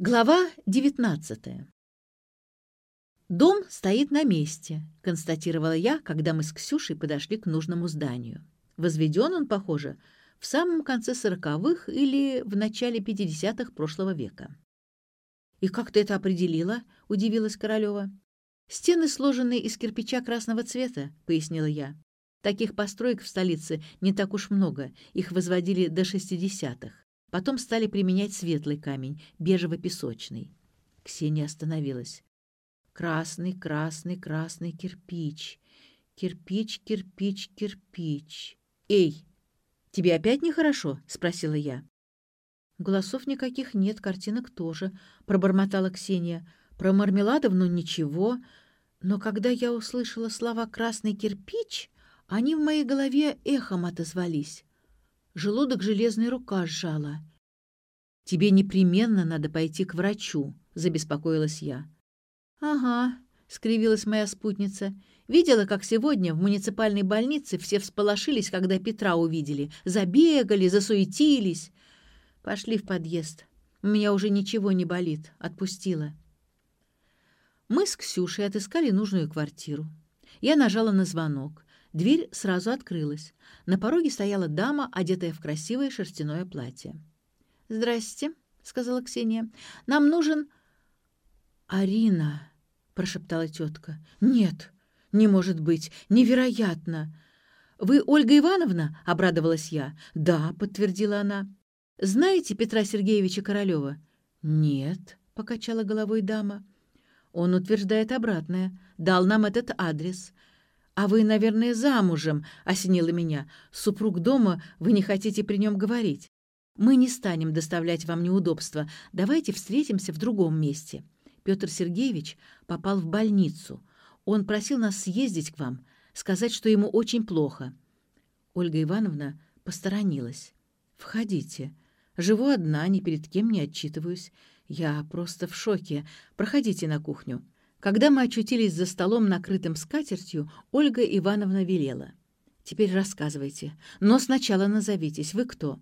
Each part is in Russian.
Глава 19 «Дом стоит на месте», — констатировала я, когда мы с Ксюшей подошли к нужному зданию. Возведен он, похоже, в самом конце сороковых или в начале пятидесятых прошлого века. «И как ты это определила?» — удивилась Королева. «Стены сложены из кирпича красного цвета», — пояснила я. «Таких построек в столице не так уж много, их возводили до шестидесятых. Потом стали применять светлый камень, бежево-песочный. Ксения остановилась. Красный, красный, красный кирпич. Кирпич, кирпич, кирпич. «Эй, тебе опять нехорошо?» — спросила я. «Голосов никаких нет, картинок тоже», — пробормотала Ксения. «Про Мармеладовну ничего. Но когда я услышала слова «красный кирпич», они в моей голове эхом отозвались. Желудок железная рука сжала. «Тебе непременно надо пойти к врачу», — забеспокоилась я. «Ага», — скривилась моя спутница. «Видела, как сегодня в муниципальной больнице все всполошились, когда Петра увидели. Забегали, засуетились. Пошли в подъезд. У меня уже ничего не болит. Отпустила». Мы с Ксюшей отыскали нужную квартиру. Я нажала на звонок. Дверь сразу открылась. На пороге стояла дама, одетая в красивое шерстяное платье. «Здрасте», — сказала Ксения. «Нам нужен...» «Арина», — прошептала тетка. «Нет, не может быть, невероятно!» «Вы Ольга Ивановна?» — обрадовалась я. «Да», — подтвердила она. «Знаете Петра Сергеевича Королева?» «Нет», — покачала головой дама. «Он утверждает обратное. Дал нам этот адрес. «А вы, наверное, замужем», — осенило меня. «Супруг дома, вы не хотите при нем говорить. Мы не станем доставлять вам неудобства. Давайте встретимся в другом месте». Петр Сергеевич попал в больницу. Он просил нас съездить к вам, сказать, что ему очень плохо. Ольга Ивановна посторонилась. «Входите. Живу одна, ни перед кем не отчитываюсь. Я просто в шоке. Проходите на кухню». Когда мы очутились за столом, накрытым скатертью, Ольга Ивановна велела. «Теперь рассказывайте. Но сначала назовитесь. Вы кто?»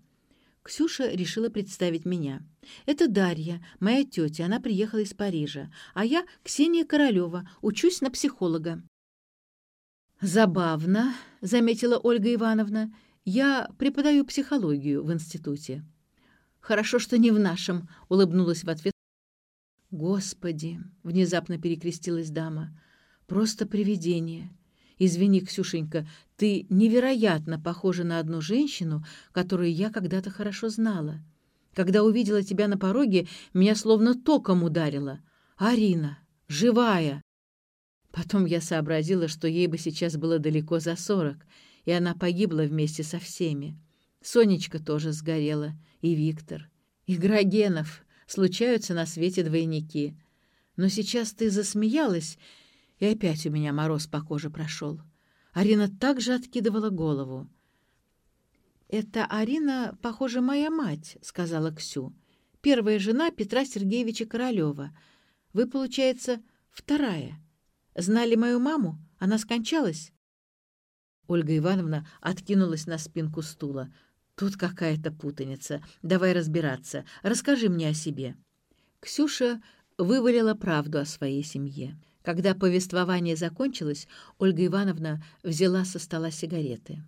Ксюша решила представить меня. «Это Дарья, моя тетя. Она приехала из Парижа. А я Ксения Королева. Учусь на психолога». «Забавно», — заметила Ольга Ивановна. «Я преподаю психологию в институте». «Хорошо, что не в нашем», — улыбнулась в ответ «Господи!» — внезапно перекрестилась дама. «Просто привидение. Извини, Ксюшенька, ты невероятно похожа на одну женщину, которую я когда-то хорошо знала. Когда увидела тебя на пороге, меня словно током ударило. Арина! Живая!» Потом я сообразила, что ей бы сейчас было далеко за сорок, и она погибла вместе со всеми. Сонечка тоже сгорела, и Виктор, и Грогенов — случаются на свете двойники. Но сейчас ты засмеялась, и опять у меня мороз по коже прошел. Арина также откидывала голову. «Это Арина, похоже, моя мать», — сказала Ксю. «Первая жена Петра Сергеевича Королева. Вы, получается, вторая. Знали мою маму? Она скончалась?» Ольга Ивановна откинулась на спинку стула. Тут какая-то путаница. Давай разбираться. Расскажи мне о себе». Ксюша вывалила правду о своей семье. Когда повествование закончилось, Ольга Ивановна взяла со стола сигареты.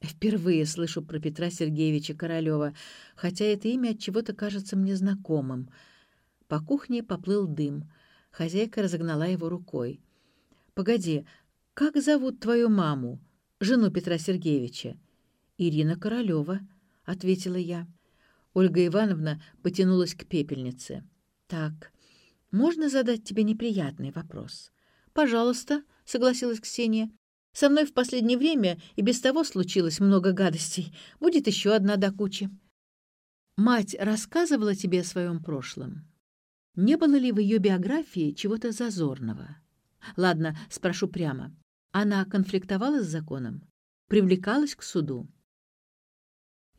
Впервые слышу про Петра Сергеевича Королева, хотя это имя от чего-то кажется мне знакомым. По кухне поплыл дым. Хозяйка разогнала его рукой. «Погоди, как зовут твою маму, жену Петра Сергеевича?» «Ирина Королева», — ответила я. Ольга Ивановна потянулась к пепельнице. «Так, можно задать тебе неприятный вопрос?» «Пожалуйста», — согласилась Ксения. «Со мной в последнее время и без того случилось много гадостей. Будет еще одна до кучи». «Мать рассказывала тебе о своем прошлом? Не было ли в ее биографии чего-то зазорного?» «Ладно, спрошу прямо. Она конфликтовала с законом? Привлекалась к суду?»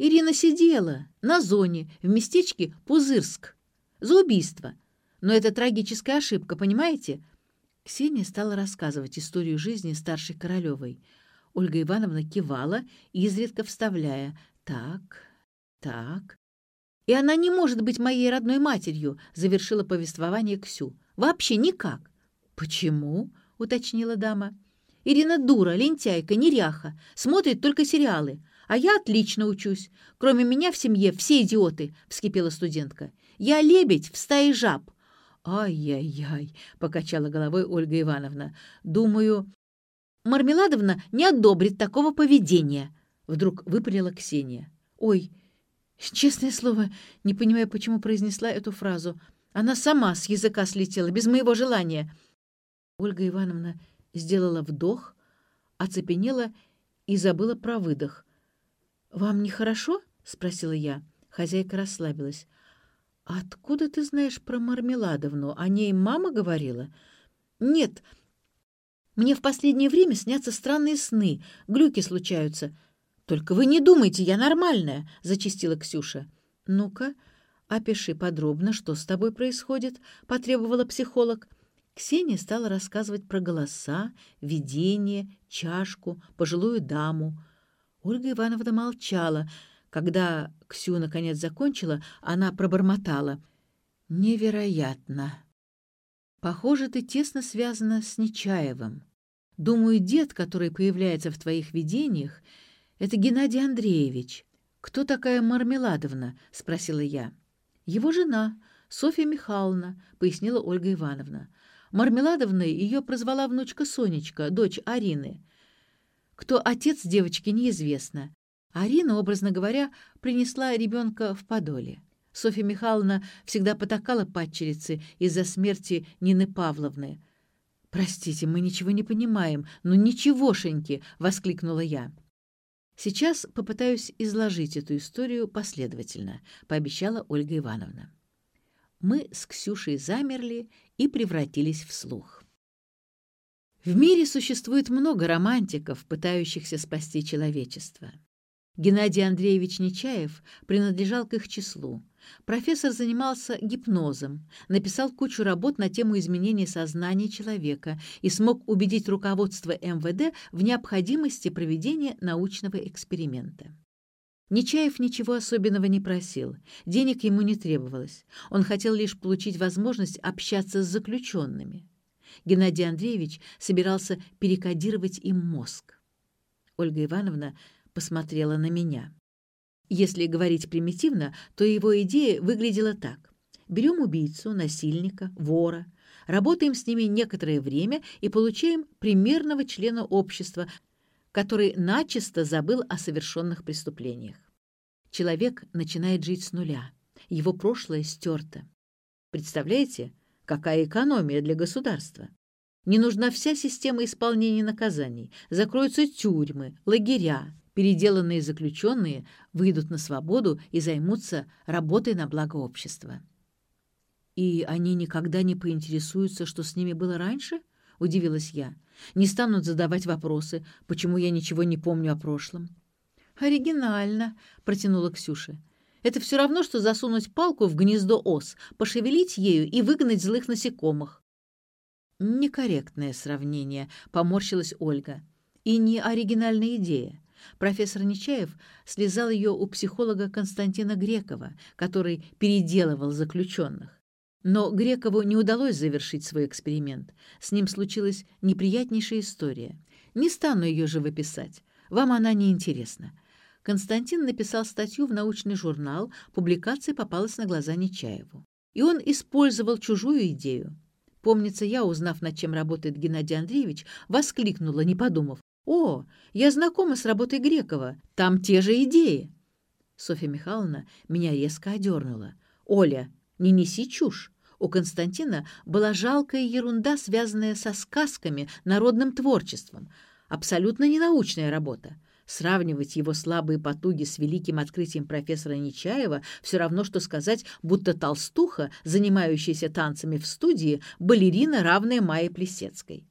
Ирина сидела на зоне в местечке Пузырск за убийство. Но это трагическая ошибка, понимаете? Ксения стала рассказывать историю жизни старшей Королевой. Ольга Ивановна кивала, изредка вставляя «так, так». И она не может быть моей родной матерью, завершила повествование Ксю. Вообще никак. Почему? уточнила дама. Ирина дура, лентяйка, неряха, смотрит только сериалы. А я отлично учусь. Кроме меня в семье все идиоты, вскипела студентка. Я лебедь в стае жаб. «Ай-яй-яй!» — покачала головой Ольга Ивановна. «Думаю, Мармеладовна не одобрит такого поведения!» Вдруг выпалила Ксения. «Ой, честное слово, не понимаю, почему произнесла эту фразу. Она сама с языка слетела, без моего желания». Ольга Ивановна сделала вдох, оцепенела и забыла про выдох. «Вам нехорошо?» — спросила я. Хозяйка расслабилась. «Откуда ты знаешь про Мармеладовну? О ней мама говорила?» «Нет, мне в последнее время снятся странные сны, глюки случаются». «Только вы не думайте, я нормальная», — зачистила Ксюша. «Ну-ка, опиши подробно, что с тобой происходит», — потребовала психолог. Ксения стала рассказывать про голоса, видение, чашку, пожилую даму. Ольга Ивановна молчала — когда Ксю наконец закончила, она пробормотала. «Невероятно! Похоже, ты тесно связана с Нечаевым. Думаю, дед, который появляется в твоих видениях, это Геннадий Андреевич. Кто такая Мармеладовна?» — спросила я. «Его жена, Софья Михайловна», — пояснила Ольга Ивановна. Мармеладовной ее прозвала внучка Сонечка, дочь Арины. Кто отец девочки, неизвестно. Арина, образно говоря, принесла ребенка в подоле. Софья Михайловна всегда потакала падчерице из-за смерти Нины Павловны. «Простите, мы ничего не понимаем, ну ничегошеньки!» — воскликнула я. «Сейчас попытаюсь изложить эту историю последовательно», — пообещала Ольга Ивановна. Мы с Ксюшей замерли и превратились в слух. В мире существует много романтиков, пытающихся спасти человечество. Геннадий Андреевич Нечаев принадлежал к их числу. Профессор занимался гипнозом, написал кучу работ на тему изменения сознания человека и смог убедить руководство МВД в необходимости проведения научного эксперимента. Нечаев ничего особенного не просил, денег ему не требовалось. Он хотел лишь получить возможность общаться с заключенными. Геннадий Андреевич собирался перекодировать им мозг. Ольга Ивановна посмотрела на меня. Если говорить примитивно, то его идея выглядела так. Берем убийцу, насильника, вора, работаем с ними некоторое время и получаем примерного члена общества, который начисто забыл о совершенных преступлениях. Человек начинает жить с нуля. Его прошлое стерто. Представляете, какая экономия для государства? Не нужна вся система исполнения наказаний. Закроются тюрьмы, лагеря, переделанные заключенные выйдут на свободу и займутся работой на благо общества. «И они никогда не поинтересуются, что с ними было раньше?» — удивилась я. «Не станут задавать вопросы, почему я ничего не помню о прошлом». «Оригинально», — протянула Ксюша. «Это все равно, что засунуть палку в гнездо ос, пошевелить ею и выгнать злых насекомых». «Некорректное сравнение», — поморщилась Ольга. «И не оригинальная идея. Профессор Нечаев слезал ее у психолога Константина Грекова, который переделывал заключенных. Но Грекову не удалось завершить свой эксперимент. С ним случилась неприятнейшая история. Не стану ее же выписать. Вам она не интересна. Константин написал статью в научный журнал, публикация попалась на глаза Нечаеву. И он использовал чужую идею. Помнится, я, узнав, над чем работает Геннадий Андреевич, воскликнула, не подумав. «О, я знакома с работой Грекова. Там те же идеи». Софья Михайловна меня резко одернула. «Оля, не неси чушь. У Константина была жалкая ерунда, связанная со сказками, народным творчеством. Абсолютно ненаучная работа. Сравнивать его слабые потуги с великим открытием профессора Нечаева все равно, что сказать, будто толстуха, занимающаяся танцами в студии, балерина, равная Майе Плесецкой.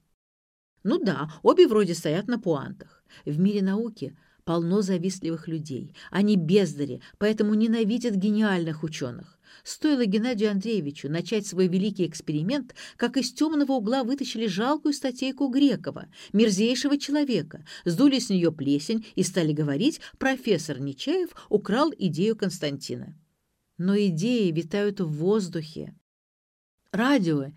Ну да, обе вроде стоят на пуантах. В мире науки полно завистливых людей. Они бездари, поэтому ненавидят гениальных ученых. Стоило Геннадию Андреевичу начать свой великий эксперимент, как из темного угла вытащили жалкую статейку Грекова, мерзейшего человека, сдули с нее плесень и стали говорить, профессор Нечаев украл идею Константина. но идеи витают в воздухе. Радио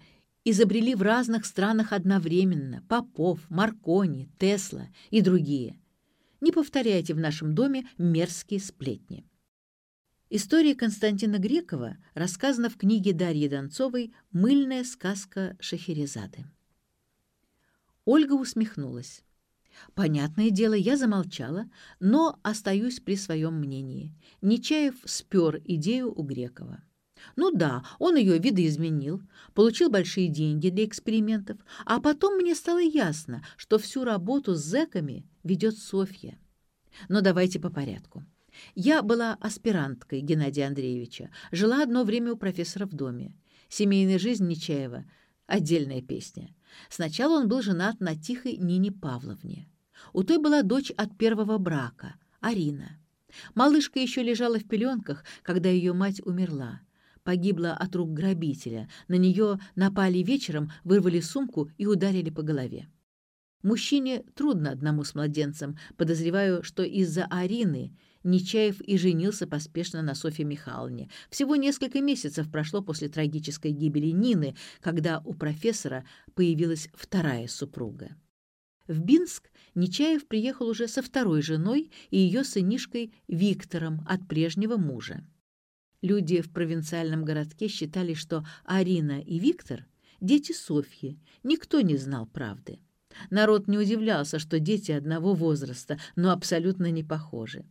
изобрели в разных странах одновременно – Попов, Маркони, Тесла и другие. Не повторяйте в нашем доме мерзкие сплетни. История Константина Грекова рассказана в книге Дарьи Донцовой «Мыльная сказка Шахерезады». Ольга усмехнулась. Понятное дело, я замолчала, но остаюсь при своем мнении. Нечаев спер идею у Грекова. Ну да, он ее видоизменил, получил большие деньги для экспериментов, а потом мне стало ясно, что всю работу с зэками ведет Софья. Но давайте по порядку. Я была аспиранткой Геннадия Андреевича, жила одно время у профессора в доме. Семейная жизнь Нечаева — отдельная песня. Сначала он был женат на тихой Нине Павловне. У той была дочь от первого брака, Арина. Малышка еще лежала в пеленках, когда ее мать умерла. Погибла от рук грабителя. На нее напали вечером, вырвали сумку и ударили по голове. Мужчине трудно одному с младенцем. Подозреваю, что из-за Арины Нечаев и женился поспешно на Софье Михайловне. Всего несколько месяцев прошло после трагической гибели Нины, когда у профессора появилась вторая супруга. В Бинск Нечаев приехал уже со второй женой и ее сынишкой Виктором от прежнего мужа. Люди в провинциальном городке считали, что Арина и Виктор – дети Софьи, никто не знал правды. Народ не удивлялся, что дети одного возраста, но абсолютно не похожи.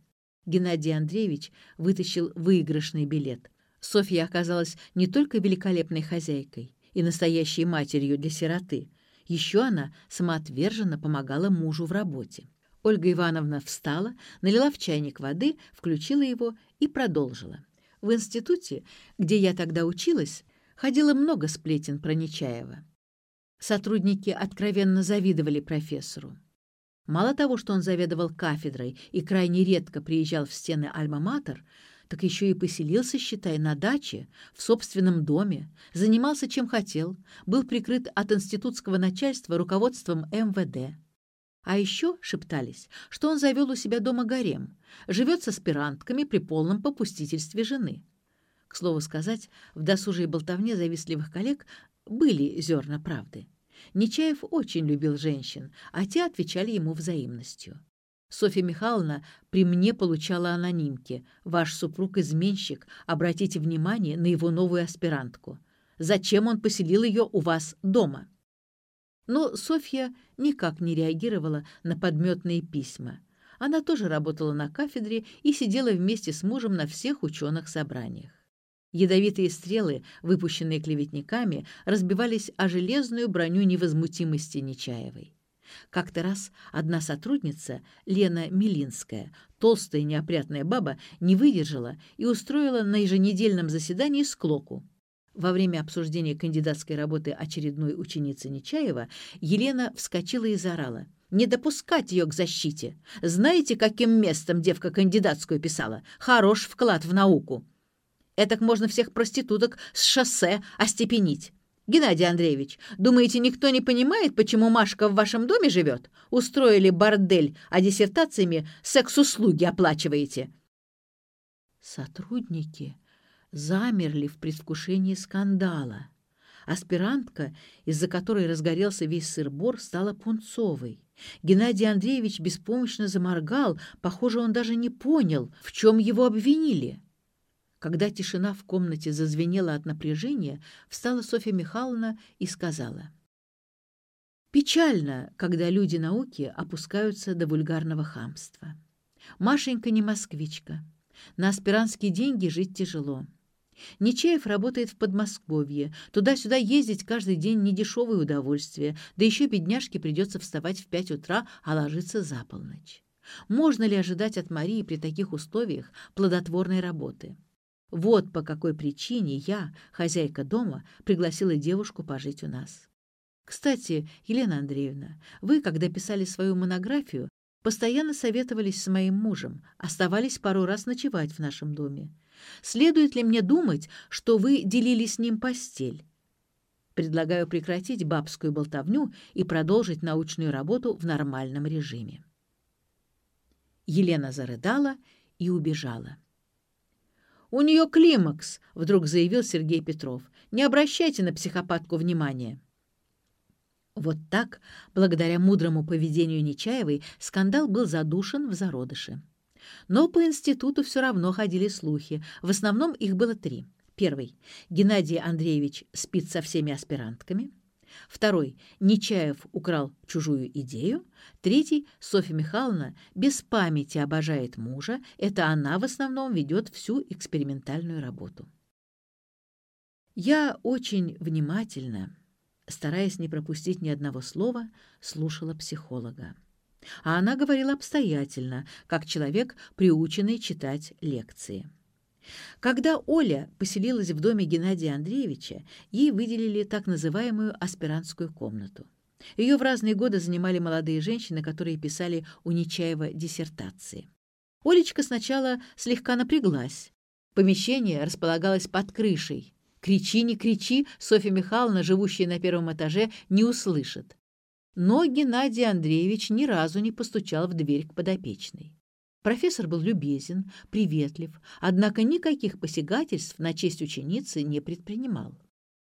Геннадий Андреевич вытащил выигрышный билет. Софья оказалась не только великолепной хозяйкой и настоящей матерью для сироты – еще она самоотверженно помогала мужу в работе. Ольга Ивановна встала, налила в чайник воды, включила его и продолжила. В институте, где я тогда училась, ходило много сплетен про Нечаева. Сотрудники откровенно завидовали профессору. Мало того, что он заведовал кафедрой и крайне редко приезжал в стены Альма-Матер, так еще и поселился, считай, на даче, в собственном доме, занимался чем хотел, был прикрыт от институтского начальства руководством МВД. А еще шептались, что он завел у себя дома гарем, живет с аспирантками при полном попустительстве жены. К слову сказать, в досужей болтовне завистливых коллег были зерна правды. Нечаев очень любил женщин, а те отвечали ему взаимностью. Софья Михайловна при мне получала анонимки. Ваш супруг-изменщик, обратите внимание на его новую аспирантку. Зачем он поселил ее у вас дома?» Но Софья никак не реагировала на подметные письма. Она тоже работала на кафедре и сидела вместе с мужем на всех ученых собраниях. Ядовитые стрелы, выпущенные клеветниками, разбивались о железную броню невозмутимости Нечаевой. Как-то раз одна сотрудница, Лена Милинская, толстая неопрятная баба, не выдержала и устроила на еженедельном заседании склоку. Во время обсуждения кандидатской работы очередной ученицы Нечаева Елена вскочила и заорала. «Не допускать ее к защите! Знаете, каким местом девка кандидатскую писала? Хорош вклад в науку! Этак можно всех проституток с шоссе остепенить!» Геннадий Андреевич, думаете, никто не понимает, почему Машка в вашем доме живет? Устроили бордель, а диссертациями секс-услуги оплачиваете?» Сотрудники замерли в предвкушении скандала. Аспирантка, из-за которой разгорелся весь сыр-бор, стала пунцовой. Геннадий Андреевич беспомощно заморгал, похоже, он даже не понял, в чем его обвинили. Когда тишина в комнате зазвенела от напряжения, встала Софья Михайловна и сказала. «Печально, когда люди науки опускаются до вульгарного хамства. Машенька не москвичка. На аспирантские деньги жить тяжело. Нечаев работает в Подмосковье. Туда-сюда ездить каждый день недешевое удовольствие, да еще бедняжке придется вставать в пять утра, а ложиться за полночь. Можно ли ожидать от Марии при таких условиях плодотворной работы? Вот по какой причине я, хозяйка дома, пригласила девушку пожить у нас. Кстати, Елена Андреевна, вы, когда писали свою монографию, постоянно советовались с моим мужем, оставались пару раз ночевать в нашем доме. Следует ли мне думать, что вы делили с ним постель? Предлагаю прекратить бабскую болтовню и продолжить научную работу в нормальном режиме. Елена зарыдала и убежала. «У нее климакс», — вдруг заявил Сергей Петров. «Не обращайте на психопатку внимания». Вот так, благодаря мудрому поведению Нечаевой, скандал был задушен в зародыше. Но по институту все равно ходили слухи. В основном их было три. Первый. Геннадий Андреевич спит со всеми аспирантками. Второй. Нечаев украл чужую идею. Третий. Софья Михайловна без памяти обожает мужа. Это она в основном ведет всю экспериментальную работу. Я очень внимательно, стараясь не пропустить ни одного слова, слушала психолога. А она говорила обстоятельно, как человек, приученный читать лекции. Когда Оля поселилась в доме Геннадия Андреевича, ей выделили так называемую аспирантскую комнату. Ее в разные годы занимали молодые женщины, которые писали у Нечаева диссертации. Олечка сначала слегка напряглась. Помещение располагалось под крышей. «Кричи, не кричи!» Софья Михайловна, живущая на первом этаже, не услышит. Но Геннадий Андреевич ни разу не постучал в дверь к подопечной. Профессор был любезен, приветлив, однако никаких посягательств на честь ученицы не предпринимал.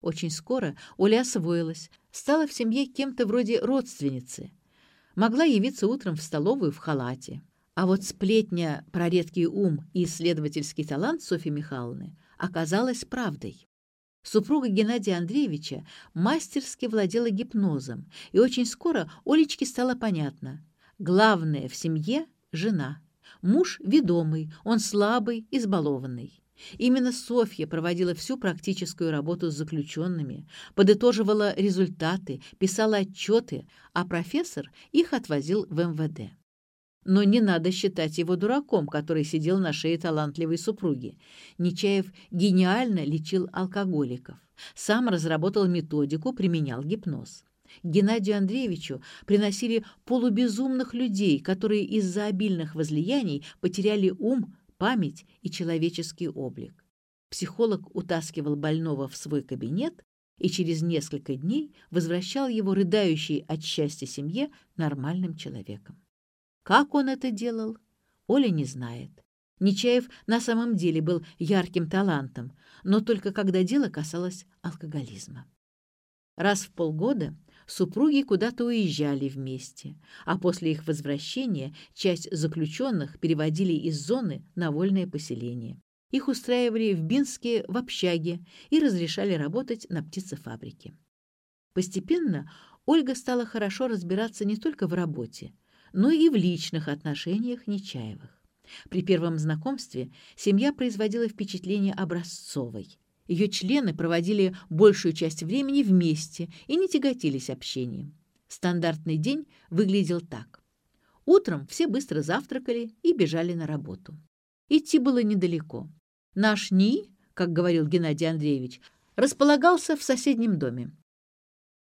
Очень скоро Оля освоилась, стала в семье кем-то вроде родственницы. Могла явиться утром в столовую в халате. А вот сплетня про редкий ум и исследовательский талант Софьи Михайловны оказалась правдой. Супруга Геннадия Андреевича мастерски владела гипнозом, и очень скоро Олечке стало понятно. Главное в семье – жена. Муж ведомый, он слабый, избалованный. Именно Софья проводила всю практическую работу с заключенными, подытоживала результаты, писала отчеты, а профессор их отвозил в МВД. Но не надо считать его дураком, который сидел на шее талантливой супруги. Нечаев гениально лечил алкоголиков. Сам разработал методику, применял гипноз. Геннадию Андреевичу приносили полубезумных людей, которые из-за обильных возлияний потеряли ум, память и человеческий облик. Психолог утаскивал больного в свой кабинет и через несколько дней возвращал его рыдающей от счастья семье нормальным человеком. Как он это делал, Оля не знает. Нечаев на самом деле был ярким талантом, но только когда дело касалось алкоголизма. Раз в полгода супруги куда-то уезжали вместе, а после их возвращения часть заключенных переводили из зоны на вольное поселение. Их устраивали в Бинске в общаге и разрешали работать на птицефабрике. Постепенно Ольга стала хорошо разбираться не только в работе, но и в личных отношениях Нечаевых. При первом знакомстве семья производила впечатление образцовой. Ее члены проводили большую часть времени вместе и не тяготились общением. Стандартный день выглядел так. Утром все быстро завтракали и бежали на работу. Идти было недалеко. Наш НИИ, как говорил Геннадий Андреевич, располагался в соседнем доме.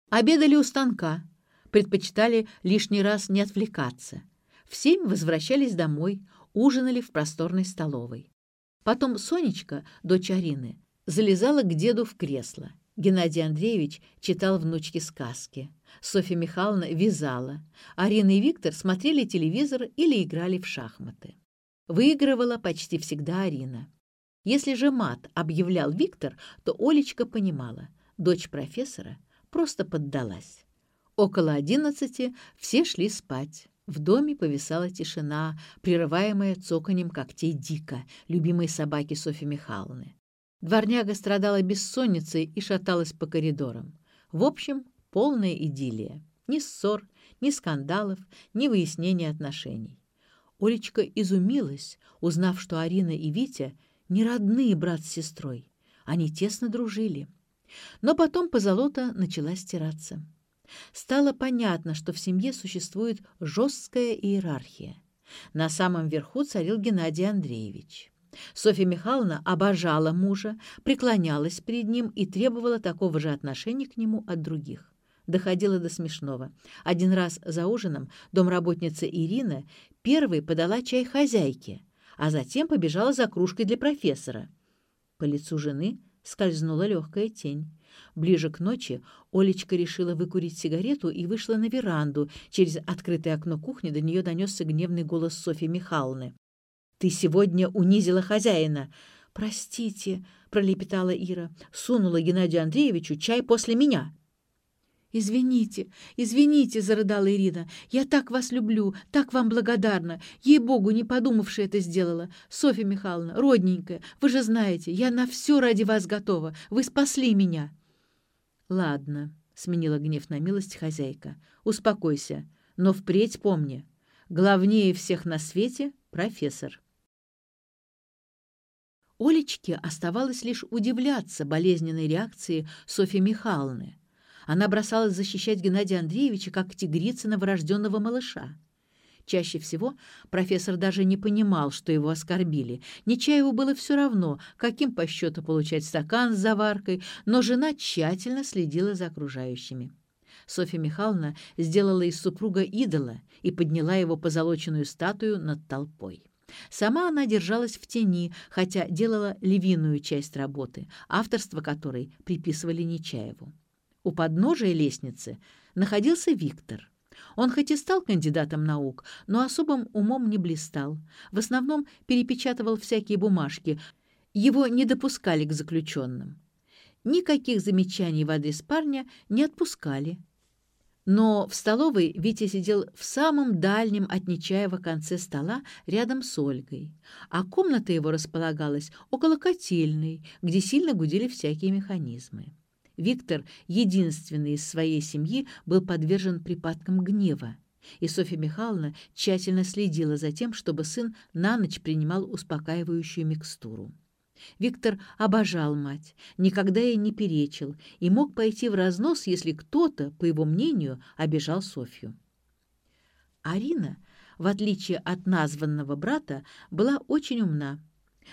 Обедали у станка, предпочитали лишний раз не отвлекаться. В семь возвращались домой, ужинали в просторной столовой. Потом Сонечка, дочь Арины, залезала к деду в кресло. Геннадий Андреевич читал внучке сказки. Софья Михайловна вязала. Арина и Виктор смотрели телевизор или играли в шахматы. Выигрывала почти всегда Арина. Если же мат объявлял Виктор, то Олечка понимала, дочь профессора просто поддалась. Около одиннадцати все шли спать. В доме повисала тишина, прерываемая цоканьем когтей Дика, любимой собаки Софьи Михайловны. Дворняга страдала бессонницей и шаталась по коридорам. В общем, полная идиллия. Ни ссор, ни скандалов, ни выяснения отношений. Олечка изумилась, узнав, что Арина и Витя не родные брат с сестрой. Они тесно дружили. Но потом позолота начала стираться. Стало понятно, что в семье существует жесткая иерархия. На самом верху царил Геннадий Андреевич. Софья Михайловна обожала мужа, преклонялась перед ним и требовала такого же отношения к нему от других. Доходило до смешного. Один раз за ужином домработница Ирина первой подала чай хозяйке, а затем побежала за кружкой для профессора. По лицу жены скользнула легкая тень. Ближе к ночи Олечка решила выкурить сигарету и вышла на веранду. Через открытое окно кухни до нее донесся гневный голос Софьи Михайловны. «Ты сегодня унизила хозяина. «Простите», — пролепетала Ира, сунула Геннадию Андреевичу чай после меня. «Извините, извините», — зарыдала Ирина. «Я так вас люблю, так вам благодарна. Ей-богу, не подумавши это сделала. Софья Михайловна, родненькая, вы же знаете, я на все ради вас готова. Вы спасли меня». «Ладно», — сменила гнев на милость хозяйка. «Успокойся, но впредь помни. Главнее всех на свете — профессор». Олечке оставалось лишь удивляться болезненной реакции Софьи Михайловны. Она бросалась защищать Геннадия Андреевича как тигрица новорожденного малыша. Чаще всего профессор даже не понимал, что его оскорбили. Нечаеву было все равно, каким по счету получать стакан с заваркой, но жена тщательно следила за окружающими. Софья Михайловна сделала из супруга идола и подняла его позолоченную статую над толпой. Сама она держалась в тени, хотя делала львиную часть работы, авторство которой приписывали Нечаеву. У подножия лестницы находился Виктор. Он хоть и стал кандидатом наук, но особым умом не блистал. В основном перепечатывал всякие бумажки. Его не допускали к заключенным. Никаких замечаний в адрес парня не отпускали. Но в столовой Витя сидел в самом дальнем от Нечаева конце стола рядом с Ольгой, а комната его располагалась около котельной, где сильно гудели всякие механизмы. Виктор, единственный из своей семьи, был подвержен припадкам гнева, и Софья Михайловна тщательно следила за тем, чтобы сын на ночь принимал успокаивающую микстуру. Виктор обожал мать, никогда ей не перечил и мог пойти в разнос, если кто-то, по его мнению, обижал Софью. Арина, в отличие от названного брата, была очень умна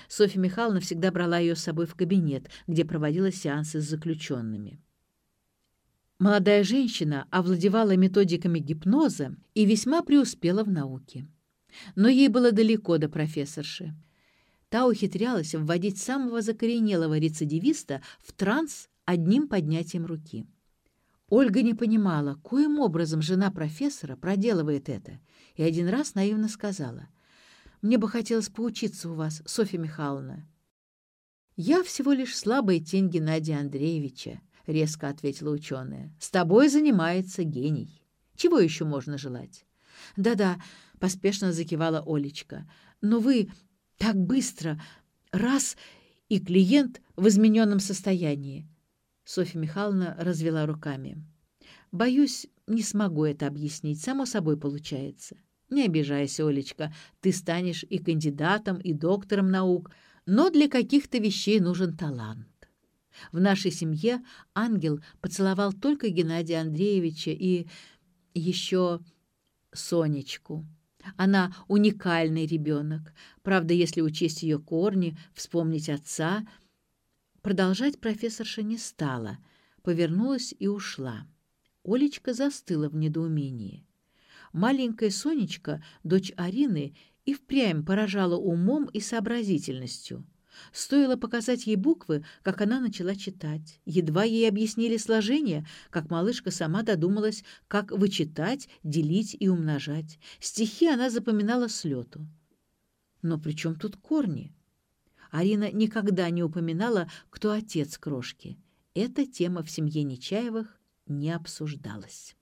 Софья Михайловна всегда брала ее с собой в кабинет, где проводила сеансы с заключенными. Молодая женщина овладевала методиками гипноза и весьма преуспела в науке. Но ей было далеко до профессорши. Та ухитрялась вводить самого закоренелого рецидивиста в транс одним поднятием руки. Ольга не понимала, коим образом жена профессора проделывает это, и один раз наивно сказала — мне бы хотелось поучиться у вас, Софья Михайловна». «Я всего лишь слабая тень Геннадия Андреевича», — резко ответила ученая. «С тобой занимается гений. Чего еще можно желать?» «Да-да», — поспешно закивала Олечка. «Но вы так быстро, раз, и клиент в измененном состоянии». Софья Михайловна развела руками. «Боюсь, не смогу это объяснить. Само собой получается. Не обижайся, Олечка, ты станешь и кандидатом, и доктором наук, но для каких-то вещей нужен талант. В нашей семье ангел поцеловал только Геннадия Андреевича и еще Сонечку. Она уникальный ребенок. Правда, если учесть ее корни, вспомнить отца... Продолжать профессорша не стала, повернулась и ушла. Олечка застыла в недоумении. Маленькая Сонечка, дочь Арины, и впрямь поражала умом и сообразительностью. Стоило показать ей буквы, как она начала читать. Едва ей объяснили сложение, как малышка сама додумалась, как вычитать, делить и умножать. Стихи она запоминала с лету. Но при чем тут корни? Арина никогда не упоминала, кто отец крошки. Эта тема в семье Нечаевых не обсуждалась.